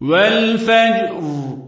والفجر.